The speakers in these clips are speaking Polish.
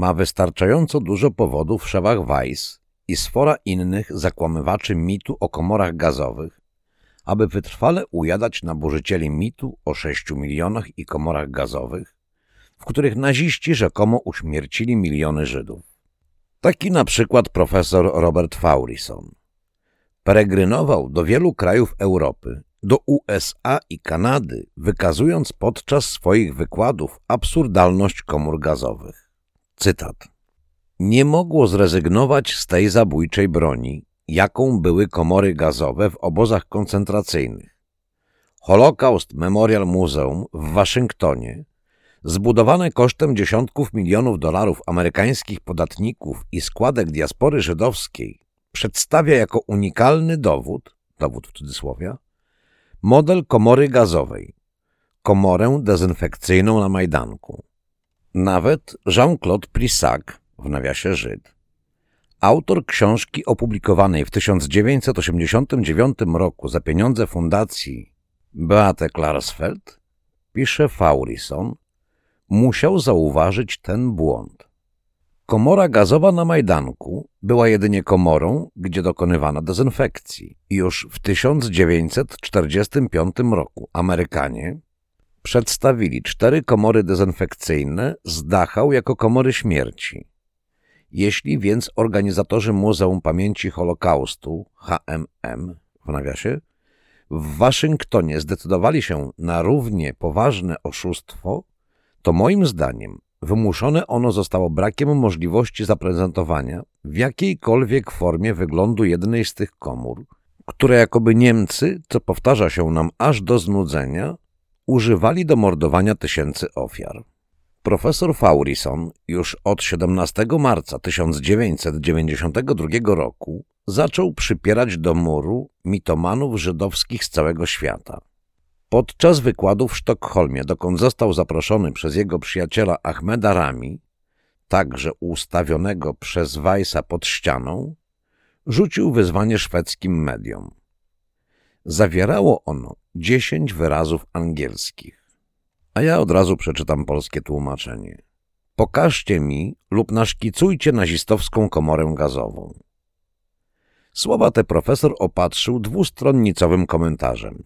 ma wystarczająco dużo powodów w szewach Weiss i sfora innych zakłamywaczy mitu o komorach gazowych, aby wytrwale ujadać naburzycieli mitu o sześciu milionach i komorach gazowych, w których naziści rzekomo uśmiercili miliony Żydów. Taki na przykład profesor Robert Faurison. Peregrynował do wielu krajów Europy, do USA i Kanady, wykazując podczas swoich wykładów absurdalność komór gazowych. Cytat. Nie mogło zrezygnować z tej zabójczej broni, jaką były komory gazowe w obozach koncentracyjnych. Holocaust Memorial Museum w Waszyngtonie, zbudowane kosztem dziesiątków milionów dolarów amerykańskich podatników i składek diaspory żydowskiej, przedstawia jako unikalny dowód, dowód w cudzysłowie, model komory gazowej, komorę dezynfekcyjną na Majdanku. Nawet Jean-Claude Prissac, w nawiasie Żyd, autor książki opublikowanej w 1989 roku za pieniądze fundacji Beate Klarsfeld, pisze Faurison, musiał zauważyć ten błąd. Komora gazowa na Majdanku była jedynie komorą, gdzie dokonywano dezynfekcji. Już w 1945 roku Amerykanie przedstawili cztery komory dezynfekcyjne z Dachau jako komory śmierci. Jeśli więc organizatorzy Muzeum Pamięci Holokaustu, HMM w nawiasie, w Waszyngtonie zdecydowali się na równie poważne oszustwo, to moim zdaniem wymuszone ono zostało brakiem możliwości zaprezentowania w jakiejkolwiek formie wyglądu jednej z tych komór, które jakoby Niemcy, co powtarza się nam aż do znudzenia, używali do mordowania tysięcy ofiar. Profesor Faurison już od 17 marca 1992 roku zaczął przypierać do muru mitomanów żydowskich z całego świata. Podczas wykładu w Sztokholmie, dokąd został zaproszony przez jego przyjaciela Ahmeda Rami, także ustawionego przez Weissa pod ścianą, rzucił wyzwanie szwedzkim mediom. Zawierało ono dziesięć wyrazów angielskich, a ja od razu przeczytam polskie tłumaczenie. Pokażcie mi lub naszkicujcie nazistowską komorę gazową. Słowa te profesor opatrzył dwustronnicowym komentarzem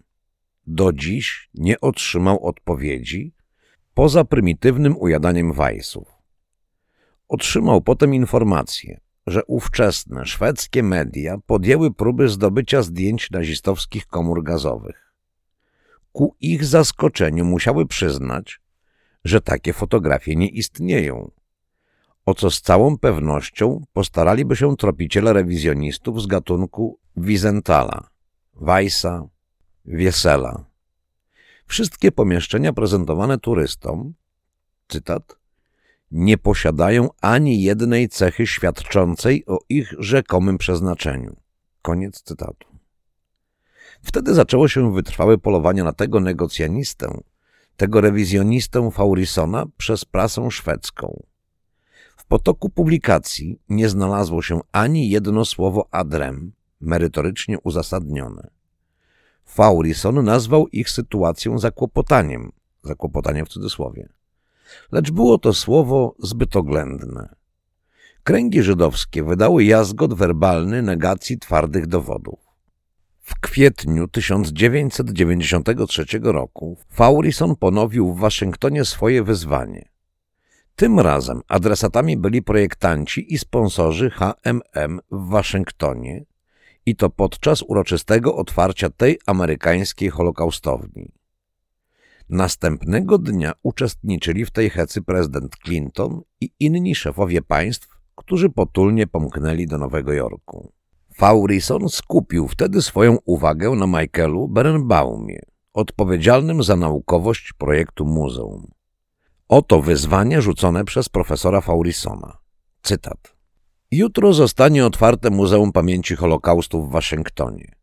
do dziś nie otrzymał odpowiedzi poza prymitywnym ujadaniem Weissów. Otrzymał potem informację, że ówczesne szwedzkie media podjęły próby zdobycia zdjęć nazistowskich komór gazowych. Ku ich zaskoczeniu musiały przyznać, że takie fotografie nie istnieją, o co z całą pewnością postaraliby się tropiciele rewizjonistów z gatunku Wizentala, Weissa, Wiesela. Wszystkie pomieszczenia prezentowane turystom, cytat, nie posiadają ani jednej cechy świadczącej o ich rzekomym przeznaczeniu. Koniec cytatu. Wtedy zaczęło się wytrwałe polowanie na tego negocjanistę, tego rewizjonistę Faurisona przez prasę szwedzką. W potoku publikacji nie znalazło się ani jedno słowo adrem, merytorycznie uzasadnione. Faurison nazwał ich sytuacją zakłopotaniem, zakłopotanie w cudzysłowie. Lecz było to słowo zbyt oględne. Kręgi żydowskie wydały jazgot werbalny negacji twardych dowodów. W kwietniu 1993 roku Faurison ponowił w Waszyngtonie swoje wyzwanie. Tym razem adresatami byli projektanci i sponsorzy HMM w Waszyngtonie, i to podczas uroczystego otwarcia tej amerykańskiej holokaustowni. Następnego dnia uczestniczyli w tej hecy prezydent Clinton i inni szefowie państw, którzy potulnie pomknęli do Nowego Jorku. Faurison skupił wtedy swoją uwagę na Michaelu Berenbaumie, odpowiedzialnym za naukowość projektu muzeum. Oto wyzwanie rzucone przez profesora Faurisona. Cytat. Jutro zostanie otwarte Muzeum Pamięci Holokaustu w Waszyngtonie.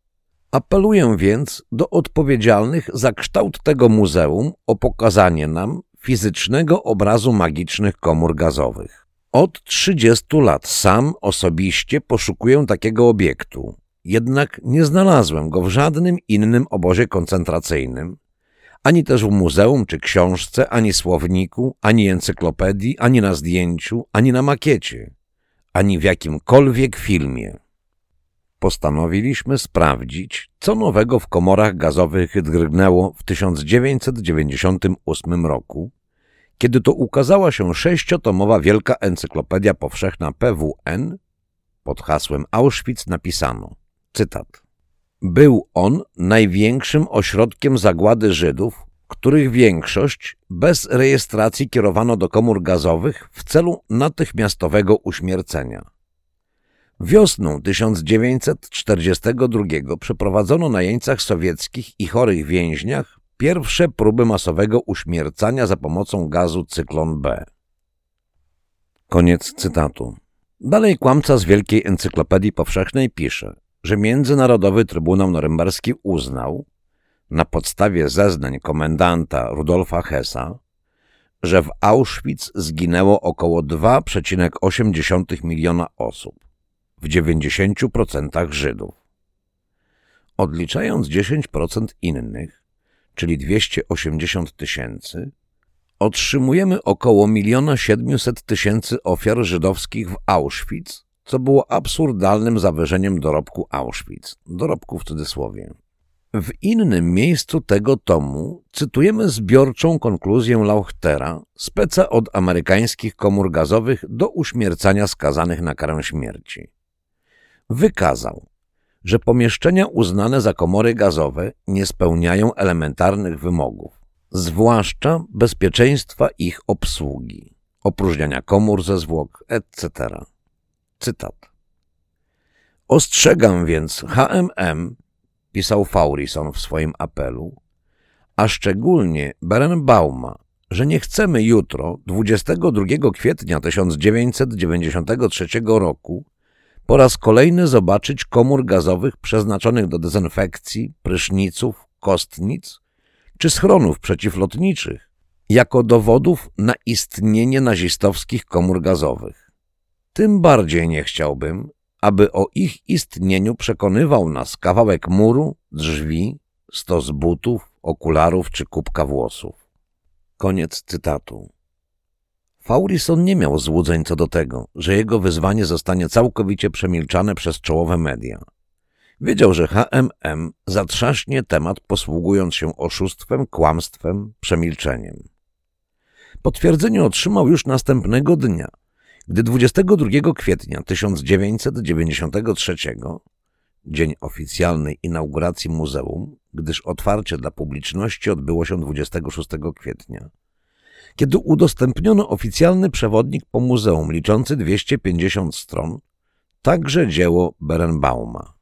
Apeluję więc do odpowiedzialnych za kształt tego muzeum o pokazanie nam fizycznego obrazu magicznych komór gazowych. Od 30 lat sam osobiście poszukuję takiego obiektu, jednak nie znalazłem go w żadnym innym obozie koncentracyjnym, ani też w muzeum czy książce, ani słowniku, ani encyklopedii, ani na zdjęciu, ani na makiecie, ani w jakimkolwiek filmie. Postanowiliśmy sprawdzić, co nowego w komorach gazowych drgnęło w 1998 roku, kiedy to ukazała się sześciotomowa Wielka Encyklopedia Powszechna PWN, pod hasłem Auschwitz napisano, cytat, Był on największym ośrodkiem zagłady Żydów, których większość bez rejestracji kierowano do komór gazowych w celu natychmiastowego uśmiercenia. Wiosną 1942 przeprowadzono na jeńcach sowieckich i chorych więźniach pierwsze próby masowego uśmiercania za pomocą gazu cyklon B. Koniec cytatu. Dalej kłamca z Wielkiej Encyklopedii Powszechnej pisze, że Międzynarodowy Trybunał Norymberski uznał, na podstawie zeznań komendanta Rudolfa Hessa, że w Auschwitz zginęło około 2,8 miliona osób, w 90% Żydów. Odliczając 10% innych, czyli 280 tysięcy, otrzymujemy około 1 700 tysięcy ofiar żydowskich w Auschwitz, co było absurdalnym zawyżeniem dorobku Auschwitz, dorobku w cudzysłowie. W innym miejscu tego tomu cytujemy zbiorczą konkluzję Lauchtera, speca od amerykańskich komór gazowych do uśmiercania skazanych na karę śmierci. Wykazał, że pomieszczenia uznane za komory gazowe nie spełniają elementarnych wymogów, zwłaszcza bezpieczeństwa ich obsługi, opróżniania komór ze zwłok, etc. Cytat. Ostrzegam więc HMM, pisał Faurison w swoim apelu, a szczególnie Berenbauma, że nie chcemy jutro, 22 kwietnia 1993 roku, po raz kolejny zobaczyć komór gazowych przeznaczonych do dezynfekcji, pryszniców, kostnic czy schronów przeciwlotniczych jako dowodów na istnienie nazistowskich komór gazowych. Tym bardziej nie chciałbym, aby o ich istnieniu przekonywał nas kawałek muru, drzwi, stos butów, okularów czy kubka włosów. Koniec cytatu. Faurison nie miał złudzeń co do tego, że jego wyzwanie zostanie całkowicie przemilczane przez czołowe media. Wiedział, że HMM zatrzaśnie temat posługując się oszustwem, kłamstwem, przemilczeniem. Potwierdzenie otrzymał już następnego dnia, gdy 22 kwietnia 1993, dzień oficjalnej inauguracji muzeum, gdyż otwarcie dla publiczności odbyło się 26 kwietnia, kiedy udostępniono oficjalny przewodnik po muzeum liczący 250 stron, także dzieło Berenbauma.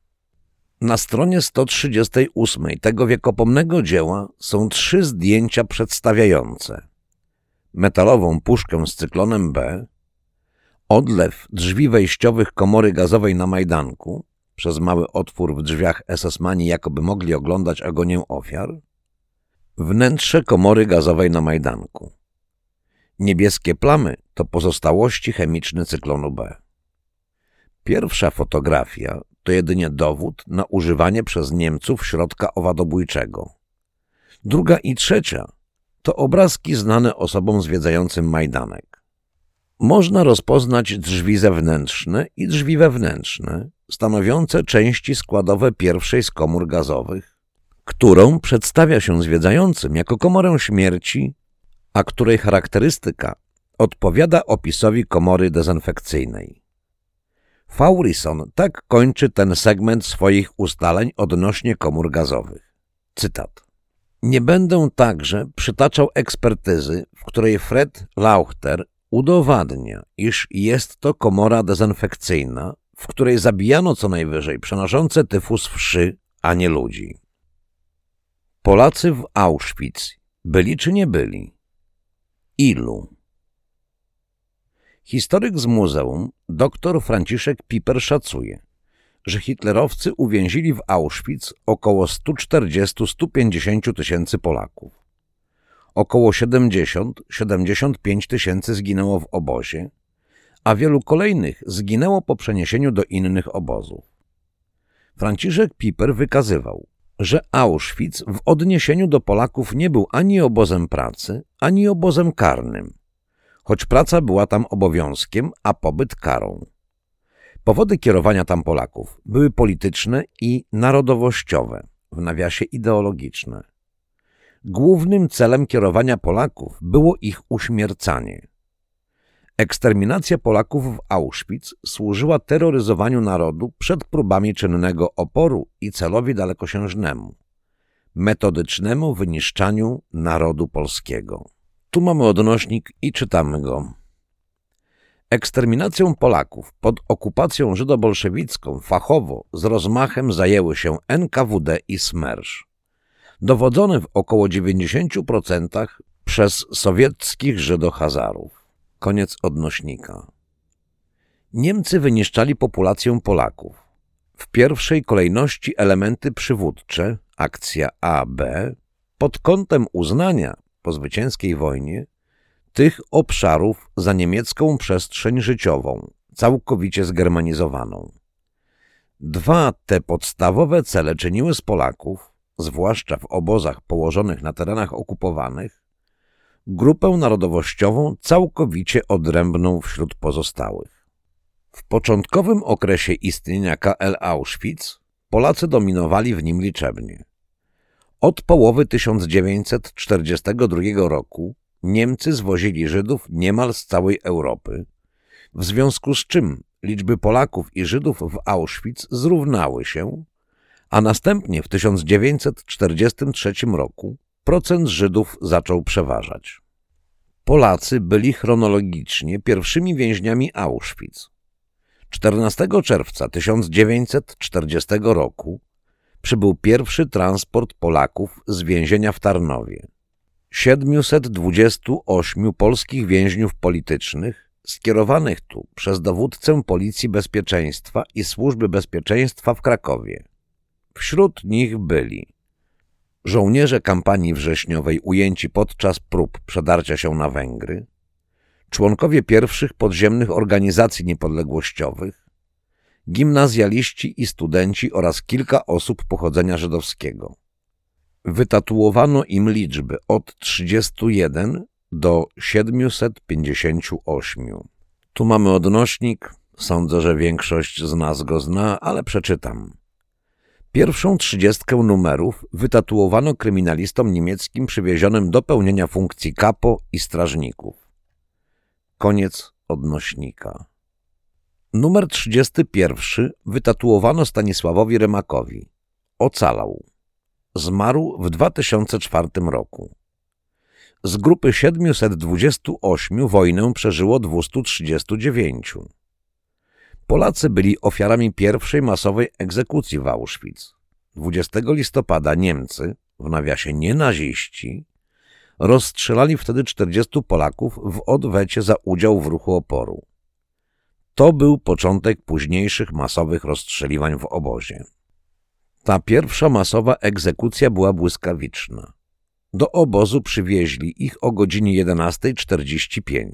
Na stronie 138 tego wiekopomnego dzieła są trzy zdjęcia przedstawiające metalową puszkę z cyklonem B, odlew drzwi wejściowych komory gazowej na Majdanku, przez mały otwór w drzwiach SS-mani jakoby mogli oglądać agonię ofiar, wnętrze komory gazowej na Majdanku. Niebieskie plamy to pozostałości chemiczne cyklonu B. Pierwsza fotografia to jedynie dowód na używanie przez Niemców środka owadobójczego. Druga i trzecia to obrazki znane osobom zwiedzającym Majdanek. Można rozpoznać drzwi zewnętrzne i drzwi wewnętrzne, stanowiące części składowe pierwszej z komór gazowych, którą przedstawia się zwiedzającym jako komorę śmierci a której charakterystyka odpowiada opisowi komory dezynfekcyjnej. Faurison tak kończy ten segment swoich ustaleń odnośnie komór gazowych. Cytat. Nie będę także przytaczał ekspertyzy, w której Fred Lauchter udowadnia, iż jest to komora dezynfekcyjna, w której zabijano co najwyżej przenoszące tyfus wszy, a nie ludzi. Polacy w Auschwitz byli czy nie byli? Ilu? Historyk z muzeum, dr Franciszek Piper szacuje, że hitlerowcy uwięzili w Auschwitz około 140-150 tysięcy Polaków. Około 70-75 tysięcy zginęło w obozie, a wielu kolejnych zginęło po przeniesieniu do innych obozów. Franciszek Piper wykazywał, że Auschwitz w odniesieniu do Polaków nie był ani obozem pracy, ani obozem karnym, choć praca była tam obowiązkiem, a pobyt karą. Powody kierowania tam Polaków były polityczne i narodowościowe, w nawiasie ideologiczne. Głównym celem kierowania Polaków było ich uśmiercanie. Eksterminacja Polaków w Auschwitz służyła terroryzowaniu narodu przed próbami czynnego oporu i celowi dalekosiężnemu metodycznemu wyniszczaniu narodu polskiego. Tu mamy odnośnik i czytamy go. Eksterminacją Polaków pod okupacją żydobolszewicką fachowo z rozmachem zajęły się NKWD i SMERSZ, dowodzone w około 90% przez sowieckich Żydohazarów. Koniec odnośnika. Niemcy wyniszczali populację Polaków. W pierwszej kolejności elementy przywódcze, akcja AB, pod kątem uznania po zwycięskiej wojnie tych obszarów za niemiecką przestrzeń życiową, całkowicie zgermanizowaną. Dwa te podstawowe cele czyniły z Polaków, zwłaszcza w obozach położonych na terenach okupowanych, grupę narodowościową całkowicie odrębną wśród pozostałych. W początkowym okresie istnienia KL Auschwitz Polacy dominowali w nim liczebnie. Od połowy 1942 roku Niemcy zwozili Żydów niemal z całej Europy, w związku z czym liczby Polaków i Żydów w Auschwitz zrównały się, a następnie w 1943 roku procent Żydów zaczął przeważać. Polacy byli chronologicznie pierwszymi więźniami Auschwitz. 14 czerwca 1940 roku przybył pierwszy transport Polaków z więzienia w Tarnowie. 728 polskich więźniów politycznych skierowanych tu przez dowódcę Policji Bezpieczeństwa i Służby Bezpieczeństwa w Krakowie. Wśród nich byli żołnierze kampanii wrześniowej ujęci podczas prób przedarcia się na Węgry, członkowie pierwszych podziemnych organizacji niepodległościowych, gimnazjaliści i studenci oraz kilka osób pochodzenia żydowskiego. Wytatuowano im liczby od 31 do 758. Tu mamy odnośnik, sądzę, że większość z nas go zna, ale przeczytam. Pierwszą trzydziestkę numerów wytatuowano kryminalistom niemieckim przywiezionym do pełnienia funkcji kapo i strażników. Koniec odnośnika. Numer 31 wytatuowano Stanisławowi Remakowi. Ocalał. Zmarł w 2004 roku. Z grupy 728 wojnę przeżyło 239. Polacy byli ofiarami pierwszej masowej egzekucji w Auschwitz. 20 listopada Niemcy, w nawiasie nie naziści, rozstrzelali wtedy 40 Polaków w odwecie za udział w ruchu oporu. To był początek późniejszych masowych rozstrzeliwań w obozie. Ta pierwsza masowa egzekucja była błyskawiczna. Do obozu przywieźli ich o godzinie 11.45.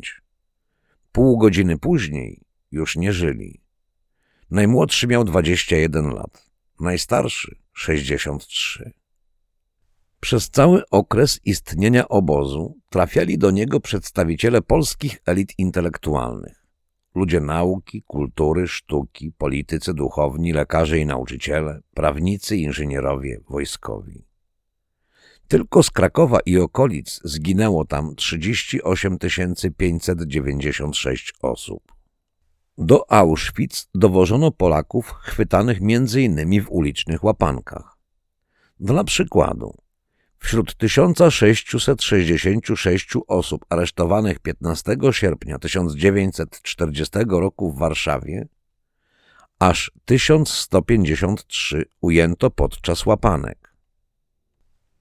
Pół godziny później już nie żyli. Najmłodszy miał 21 lat, najstarszy 63. Przez cały okres istnienia obozu trafiali do niego przedstawiciele polskich elit intelektualnych ludzie nauki, kultury, sztuki, politycy, duchowni, lekarze i nauczyciele, prawnicy, inżynierowie, wojskowi. Tylko z Krakowa i okolic zginęło tam 38 596 osób. Do Auschwitz dowożono Polaków chwytanych m.in. w ulicznych łapankach. Dla przykładu, Wśród 1666 osób aresztowanych 15 sierpnia 1940 roku w Warszawie aż 1153 ujęto podczas łapanek.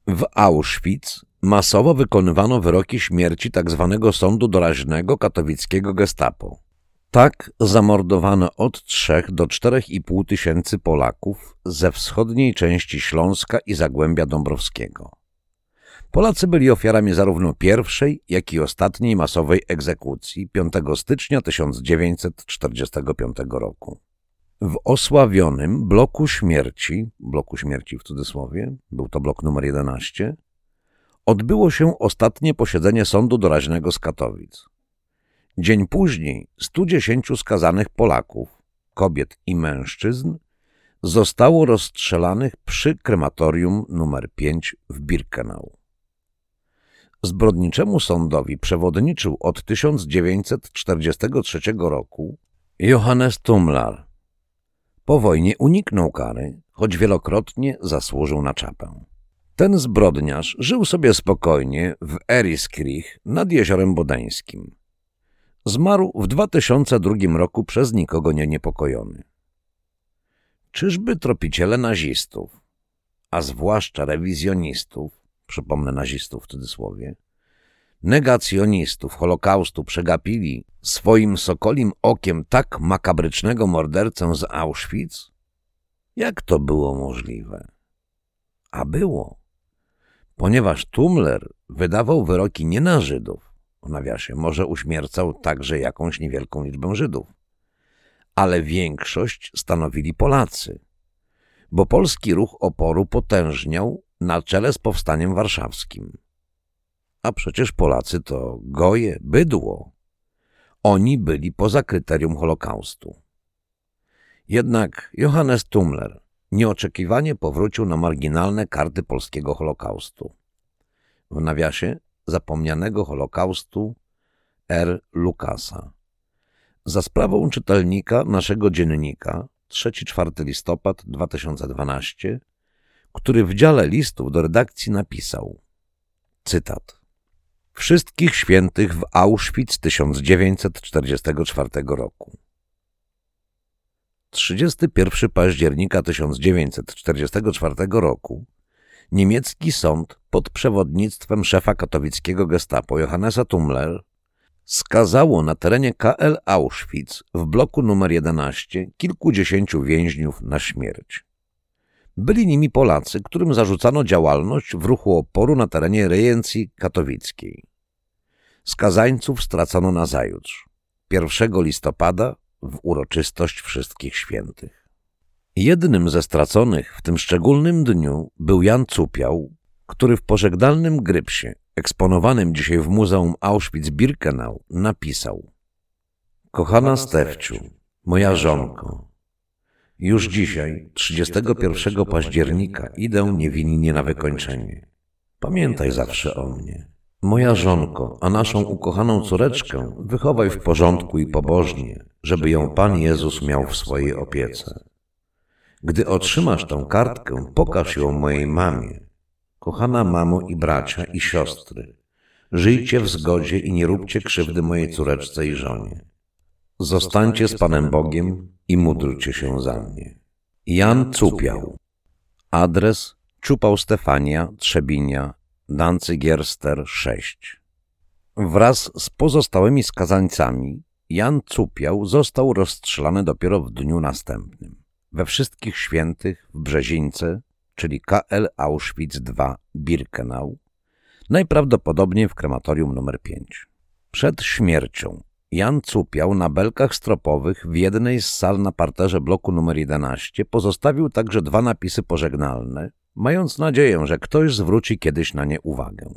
W Auschwitz masowo wykonywano wyroki śmierci tzw. Tak sądu doraźnego katowickiego gestapo. Tak zamordowano od 3 do 4,5 tysięcy Polaków ze wschodniej części Śląska i Zagłębia Dąbrowskiego. Polacy byli ofiarami zarówno pierwszej, jak i ostatniej masowej egzekucji 5 stycznia 1945 roku. W osławionym bloku śmierci, bloku śmierci w cudzysłowie, był to blok numer 11, odbyło się ostatnie posiedzenie sądu doraźnego z Katowic. Dzień później 110 skazanych Polaków, kobiet i mężczyzn, zostało rozstrzelanych przy krematorium numer 5 w Birkenau. Zbrodniczemu sądowi przewodniczył od 1943 roku Johannes Tumlar. Po wojnie uniknął kary, choć wielokrotnie zasłużył na czapę. Ten zbrodniarz żył sobie spokojnie w Eriskirch nad Jeziorem Bodeńskim. Zmarł w 2002 roku przez nikogo nie niepokojony. Czyżby tropiciele nazistów, a zwłaszcza rewizjonistów, przypomnę nazistów w cudzysłowie, negacjonistów Holokaustu przegapili swoim sokolim okiem tak makabrycznego mordercę z Auschwitz? Jak to było możliwe? A było, ponieważ Tumler wydawał wyroki nie na Żydów, w nawiasie może uśmiercał także jakąś niewielką liczbę Żydów, ale większość stanowili Polacy, bo polski ruch oporu potężniał na czele z powstaniem warszawskim. A przecież Polacy to goje, bydło. Oni byli poza kryterium Holokaustu. Jednak Johannes Tumler nieoczekiwanie powrócił na marginalne karty polskiego Holokaustu. W nawiasie zapomnianego Holokaustu R. Lukasa. Za sprawą czytelnika naszego dziennika 3-4 listopad 2012, który w dziale listów do redakcji napisał cytat Wszystkich świętych w Auschwitz 1944 roku. 31 października 1944 roku niemiecki sąd pod przewodnictwem szefa katowickiego gestapo Johannesa Tumler skazało na terenie KL Auschwitz w bloku numer 11 kilkudziesięciu więźniów na śmierć. Byli nimi Polacy, którym zarzucano działalność w ruchu oporu na terenie rejencji katowickiej. Skazańców stracono na zajutrz, 1 listopada w uroczystość Wszystkich Świętych. Jednym ze straconych w tym szczególnym dniu był Jan Cupiał, który w pożegnalnym grypsie, eksponowanym dzisiaj w Muzeum Auschwitz-Birkenau, napisał Kochana Stefciu, moja żonko, już dzisiaj, 31 października, idę niewinnie na wykończenie. Pamiętaj zawsze o mnie. Moja żonko, a naszą ukochaną córeczkę wychowaj w porządku i pobożnie, żeby ją Pan Jezus miał w swojej opiece. Gdy otrzymasz tę kartkę, pokaż ją mojej mamie. Kochana mamo i bracia i siostry, żyjcie w zgodzie i nie róbcie krzywdy mojej córeczce i żonie. Zostańcie z Panem Bogiem i módlcie się za mnie. Jan Cupiał Adres Czupał Stefania, Trzebinia, Danzygierster 6 Wraz z pozostałymi skazańcami Jan Cupiał został rozstrzelany dopiero w dniu następnym. We wszystkich świętych w Brzezińce, czyli KL Auschwitz II Birkenau, najprawdopodobniej w krematorium nr 5. Przed śmiercią Jan Cupiał na belkach stropowych w jednej z sal na parterze bloku nr 11 pozostawił także dwa napisy pożegnalne, mając nadzieję, że ktoś zwróci kiedyś na nie uwagę.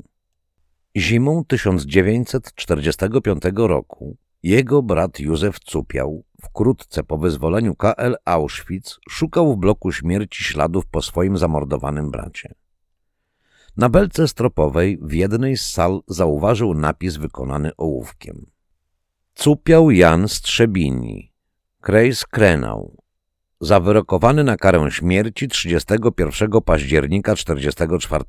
Zimą 1945 roku jego brat Józef Cupiał, wkrótce po wyzwoleniu KL Auschwitz, szukał w bloku śmierci śladów po swoim zamordowanym bracie. Na belce stropowej w jednej z sal zauważył napis wykonany ołówkiem. Cupiał Jan Strzebini, Krejs Krenał, zawyrokowany na karę śmierci 31 października 44.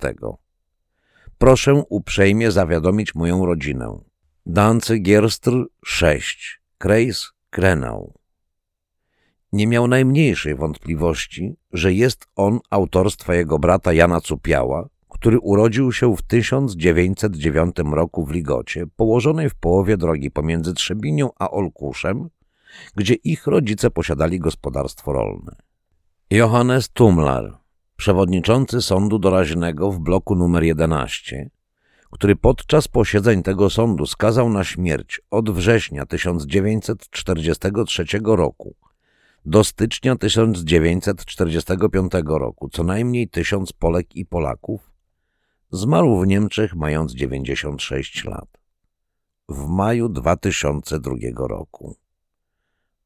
Proszę uprzejmie zawiadomić moją rodzinę. Dancy Gierstr 6, Krejs Krenał. Nie miał najmniejszej wątpliwości, że jest on autorstwa jego brata Jana Cupiała, który urodził się w 1909 roku w Ligocie, położonej w połowie drogi pomiędzy Trzebinią a Olkuszem, gdzie ich rodzice posiadali gospodarstwo rolne. Johannes Tumlar, przewodniczący sądu doraźnego w bloku numer 11, który podczas posiedzeń tego sądu skazał na śmierć od września 1943 roku Do stycznia 1945 roku co najmniej tysiąc Polek i Polaków zmarł w Niemczech mając 96 lat. W maju 2002 roku.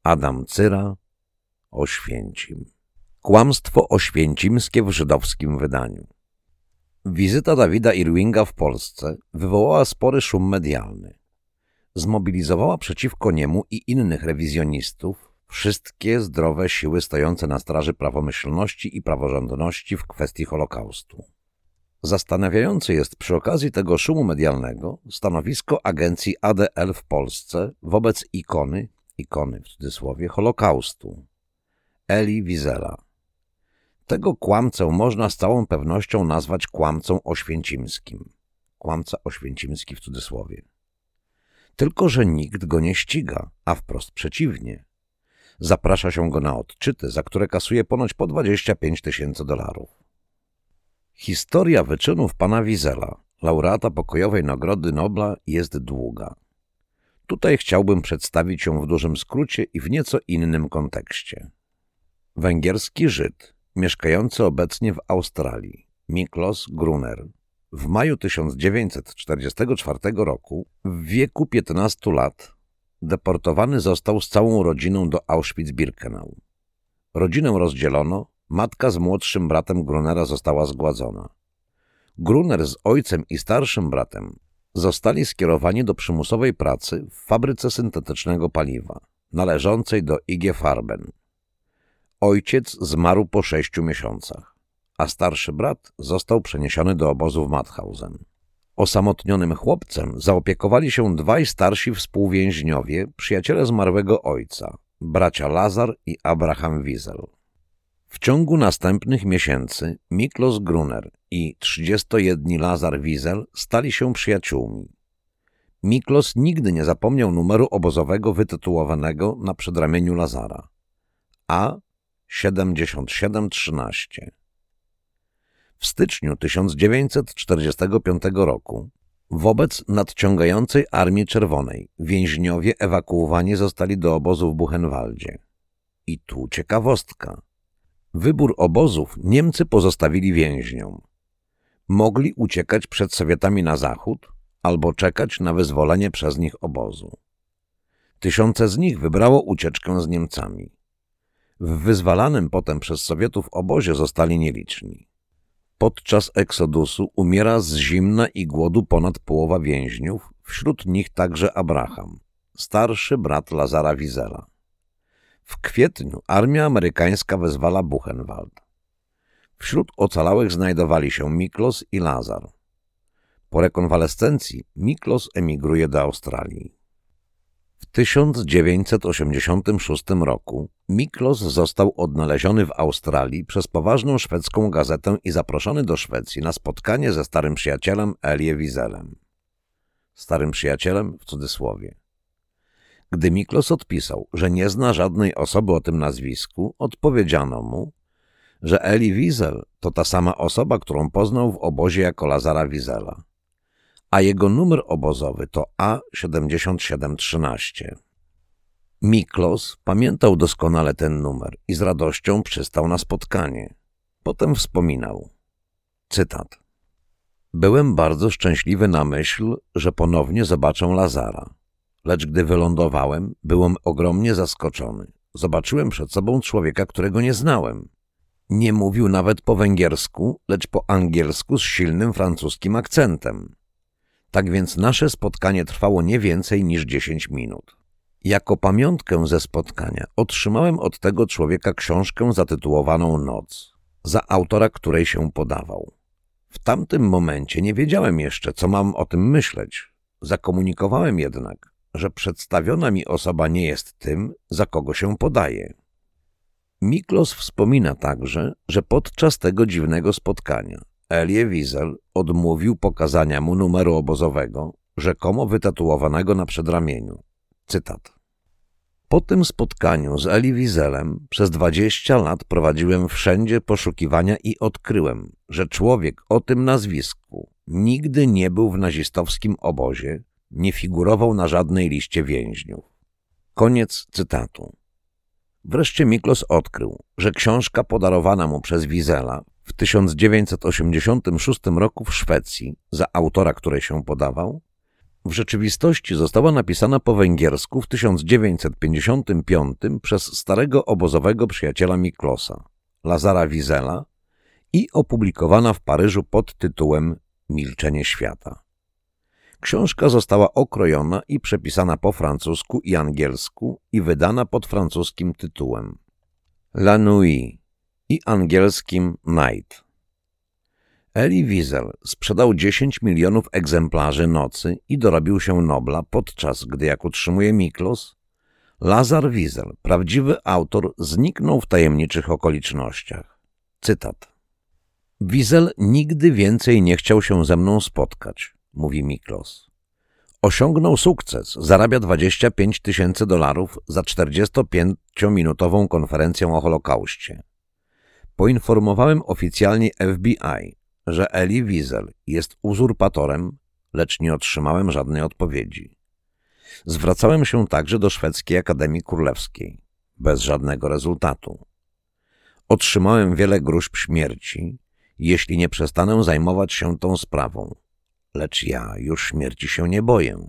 Adam Cyra, Oświęcim. Kłamstwo oświęcimskie w żydowskim wydaniu. Wizyta Dawida Irwinga w Polsce wywołała spory szum medialny. Zmobilizowała przeciwko niemu i innych rewizjonistów wszystkie zdrowe siły stojące na straży prawomyślności i praworządności w kwestii Holokaustu. Zastanawiające jest przy okazji tego szumu medialnego stanowisko agencji ADL w Polsce wobec ikony, ikony w cudzysłowie, Holokaustu, Eli Wizela. Tego kłamcę można z całą pewnością nazwać kłamcą oświęcimskim. Kłamca oświęcimski w cudzysłowie. Tylko, że nikt go nie ściga, a wprost przeciwnie. Zaprasza się go na odczyty, za które kasuje ponoć po 25 tysięcy dolarów. Historia wyczynów pana Wizela, laureata pokojowej Nagrody Nobla, jest długa. Tutaj chciałbym przedstawić ją w dużym skrócie i w nieco innym kontekście. Węgierski Żyd, mieszkający obecnie w Australii, Miklos Gruner, w maju 1944 roku, w wieku 15 lat, deportowany został z całą rodziną do Auschwitz-Birkenau. Rodzinę rozdzielono, matka z młodszym bratem Grunera została zgładzona. Gruner z ojcem i starszym bratem zostali skierowani do przymusowej pracy w fabryce syntetycznego paliwa, należącej do IG Farben. Ojciec zmarł po sześciu miesiącach, a starszy brat został przeniesiony do obozu w Mauthausen. Osamotnionym chłopcem zaopiekowali się dwaj starsi współwięźniowie, przyjaciele zmarłego ojca, bracia Lazar i Abraham Wiesel. W ciągu następnych miesięcy Miklos Gruner i 31 Lazar Wiesel stali się przyjaciółmi. Miklos nigdy nie zapomniał numeru obozowego wytytułowanego na przedramieniu Lazara. A 7713. W styczniu 1945 roku wobec nadciągającej Armii Czerwonej więźniowie ewakuowani zostali do obozu w Buchenwaldzie. I tu ciekawostka. Wybór obozów Niemcy pozostawili więźniom. Mogli uciekać przed Sowietami na zachód albo czekać na wyzwolenie przez nich obozu. Tysiące z nich wybrało ucieczkę z Niemcami. W wyzwalanym potem przez Sowietów obozie zostali nieliczni. Podczas eksodusu umiera z zimna i głodu ponad połowa więźniów, wśród nich także Abraham, starszy brat Lazara Wizela. W kwietniu armia amerykańska wezwala Buchenwald. Wśród ocalałych znajdowali się Miklos i Lazar. Po rekonwalescencji Miklos emigruje do Australii. W 1986 roku Miklos został odnaleziony w Australii przez poważną szwedzką gazetę i zaproszony do Szwecji na spotkanie ze starym przyjacielem Elie Wieselem. Starym przyjacielem w cudzysłowie. Gdy Miklos odpisał, że nie zna żadnej osoby o tym nazwisku, odpowiedziano mu, że Eli Wiesel to ta sama osoba, którą poznał w obozie jako Lazara Wiesela a jego numer obozowy to A7713. Miklos pamiętał doskonale ten numer i z radością przystał na spotkanie. Potem wspominał. Cytat. Byłem bardzo szczęśliwy na myśl, że ponownie zobaczę Lazara. Lecz gdy wylądowałem, byłem ogromnie zaskoczony. Zobaczyłem przed sobą człowieka, którego nie znałem. Nie mówił nawet po węgiersku, lecz po angielsku z silnym francuskim akcentem. Tak więc nasze spotkanie trwało nie więcej niż 10 minut. Jako pamiątkę ze spotkania otrzymałem od tego człowieka książkę zatytułowaną Noc, za autora której się podawał. W tamtym momencie nie wiedziałem jeszcze, co mam o tym myśleć. Zakomunikowałem jednak, że przedstawiona mi osoba nie jest tym, za kogo się podaje. Miklos wspomina także, że podczas tego dziwnego spotkania Elie Wiesel odmówił pokazania mu numeru obozowego, rzekomo wytatuowanego na przedramieniu. Cytat. Po tym spotkaniu z Eli Wieselem przez dwadzieścia lat prowadziłem wszędzie poszukiwania i odkryłem, że człowiek o tym nazwisku nigdy nie był w nazistowskim obozie, nie figurował na żadnej liście więźniów. Koniec cytatu. Wreszcie Miklos odkrył, że książka podarowana mu przez Wizela w 1986 roku w Szwecji, za autora której się podawał, w rzeczywistości została napisana po węgiersku w 1955 przez starego obozowego przyjaciela Miklosa, Lazara Wizela i opublikowana w Paryżu pod tytułem Milczenie świata. Książka została okrojona i przepisana po francusku i angielsku i wydana pod francuskim tytułem La Nuit i angielskim Night. Elie Wiesel sprzedał 10 milionów egzemplarzy Nocy i dorobił się Nobla, podczas gdy, jak utrzymuje Miklos, Lazar Wiesel, prawdziwy autor, zniknął w tajemniczych okolicznościach. Cytat. Wiesel nigdy więcej nie chciał się ze mną spotkać, mówi Miklos. Osiągnął sukces, zarabia 25 tysięcy dolarów za 45-minutową konferencję o Holokauście. Poinformowałem oficjalnie FBI, że Elie Wiesel jest uzurpatorem, lecz nie otrzymałem żadnej odpowiedzi. Zwracałem się także do Szwedzkiej Akademii Królewskiej, bez żadnego rezultatu. Otrzymałem wiele gruźb śmierci, jeśli nie przestanę zajmować się tą sprawą, lecz ja już śmierci się nie boję.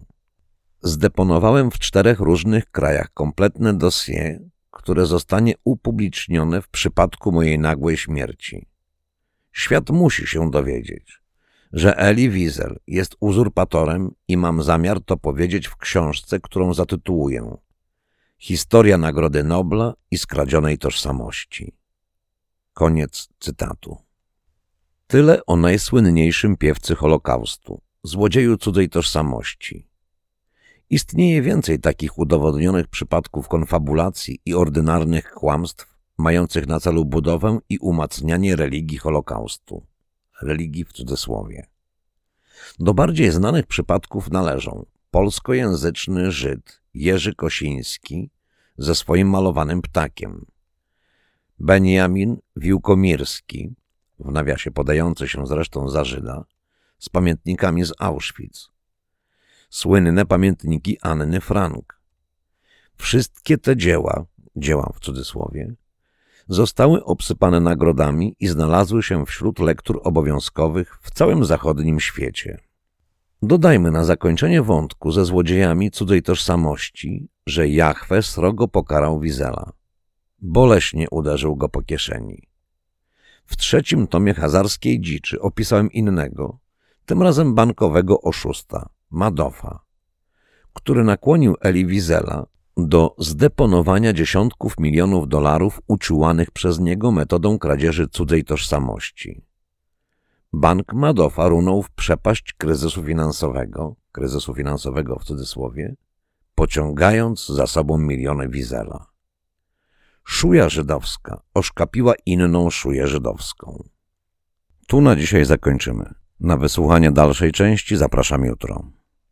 Zdeponowałem w czterech różnych krajach kompletne dossier, które zostanie upublicznione w przypadku mojej nagłej śmierci. Świat musi się dowiedzieć, że Elie Wiesel jest uzurpatorem i mam zamiar to powiedzieć w książce, którą zatytułuję Historia Nagrody Nobla i skradzionej tożsamości. Koniec cytatu. Tyle o najsłynniejszym piewcy Holokaustu, złodzieju cudzej tożsamości. Istnieje więcej takich udowodnionych przypadków konfabulacji i ordynarnych kłamstw, mających na celu budowę i umacnianie religii Holokaustu. Religii w cudzysłowie. Do bardziej znanych przypadków należą polskojęzyczny Żyd Jerzy Kosiński ze swoim malowanym ptakiem, Beniamin Wiłkomirski, w nawiasie podający się zresztą za Żyda, z pamiętnikami z Auschwitz, słynne pamiętniki Anny Frank. Wszystkie te dzieła, dzieła w cudzysłowie, zostały obsypane nagrodami i znalazły się wśród lektur obowiązkowych w całym zachodnim świecie. Dodajmy na zakończenie wątku ze złodziejami cudzej tożsamości, że Jahwe srogo pokarał Wizela. Boleśnie uderzył go po kieszeni. W trzecim tomie hazarskiej dziczy opisałem innego, tym razem bankowego oszusta, Madofa, który nakłonił Eli Wizela do zdeponowania dziesiątków milionów dolarów uczułanych przez niego metodą kradzieży cudzej tożsamości. Bank Madofa runął w przepaść kryzysu finansowego, kryzysu finansowego w cudzysłowie, pociągając za sobą miliony Wizela. Szuja żydowska oszkapiła inną szuję żydowską. Tu na dzisiaj zakończymy. Na wysłuchanie dalszej części zapraszam jutro.